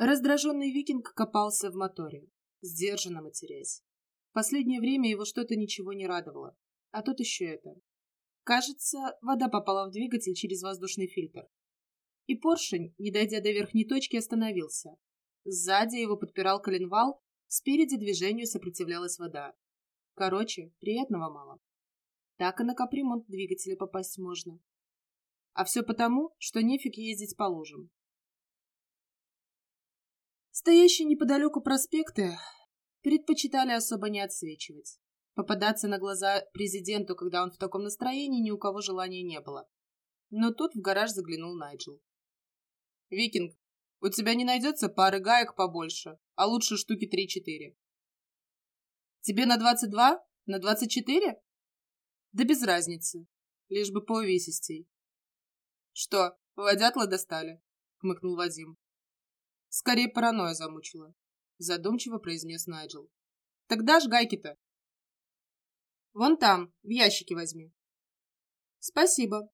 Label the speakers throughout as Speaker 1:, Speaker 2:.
Speaker 1: Раздраженный викинг копался в моторе, сдержанно матерясь. В последнее время его что-то ничего не радовало. А тут еще это. Кажется, вода попала в двигатель через воздушный фильтр. И поршень, не дойдя до верхней точки, остановился. Сзади его подпирал коленвал, спереди движению сопротивлялась вода. Короче, приятного мало. Так и на капремонт двигателя попасть можно. А все потому, что нефиг ездить по лужам. Стоящие неподалеку проспекты предпочитали особо не отсвечивать. Попадаться на глаза президенту, когда он в таком настроении, ни у кого желания не было. Но тут в гараж заглянул Найджел. «Викинг, у тебя не найдется пары гаек побольше, а лучше штуки три-четыре». «Тебе на двадцать два? На двадцать четыре?» «Да без разницы, лишь бы по увесистей». «Что, водятлы достали?» — хмыкнул Вадим. «Скорее паранойя замучила», — задумчиво произнес Найджел. «Тогда ж гайки-то». «Вон там, в ящике возьми». «Спасибо».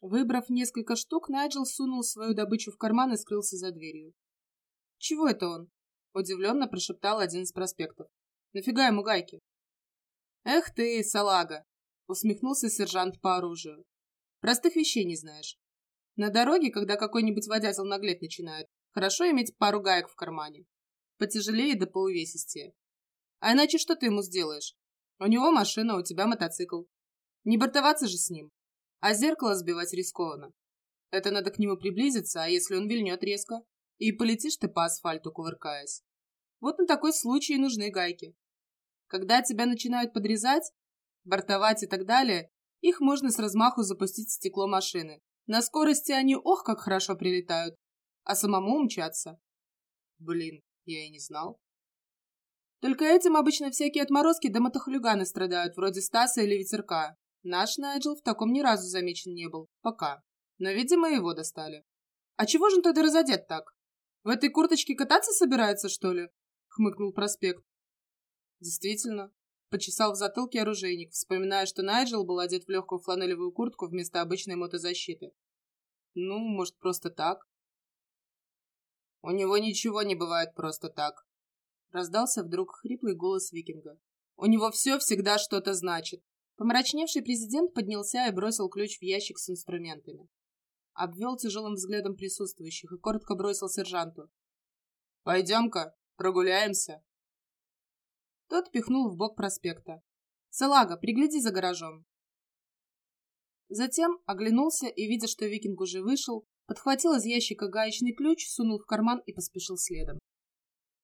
Speaker 1: Выбрав несколько штук, Найджел сунул свою добычу в карман и скрылся за дверью. «Чего это он?» — удивленно прошептал один из проспектов. «Нафига ему гайки?» «Эх ты, салага!» — усмехнулся сержант по оружию. Простых вещей не знаешь. На дороге, когда какой-нибудь водятел наглеть начинает, хорошо иметь пару гаек в кармане. Потяжелее да поувесистее. А иначе что ты ему сделаешь? У него машина, у тебя мотоцикл. Не бортоваться же с ним. А зеркало сбивать рискованно. Это надо к нему приблизиться, а если он вильнет резко? И полетишь ты по асфальту, кувыркаясь. Вот на такой случай и нужны гайки. Когда тебя начинают подрезать, бортовать и так далее, их можно с размаху запустить в стекло машины. На скорости они ох как хорошо прилетают, а самому умчаться. Блин, я и не знал. Только этим обычно всякие отморозки да мотохулиганы страдают, вроде Стаса или Ветерка. Наш Найджел в таком ни разу замечен не был. Пока. Но, видимо, его достали. А чего же он тогда разодет так? В этой курточке кататься собирается, что ли? Хмыкнул проспект. Действительно, Почесал в затылке оружейник, вспоминая, что Найджел был одет в легкую фланелевую куртку вместо обычной мотозащиты. Ну, может, просто так? У него ничего не бывает просто так. Раздался вдруг хриплый голос викинга. У него все всегда что-то значит. Помрачневший президент поднялся и бросил ключ в ящик с инструментами. Обвел тяжелым взглядом присутствующих и коротко бросил сержанту. «Пойдем-ка, прогуляемся». Тот пихнул в бок проспекта. «Салага, пригляди за гаражом». Затем оглянулся и, видя, что викинг уже вышел, подхватил из ящика гаечный ключ, сунул в карман и поспешил следом.